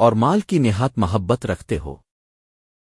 اور مال کی نہات محبت رکھتے ہو۔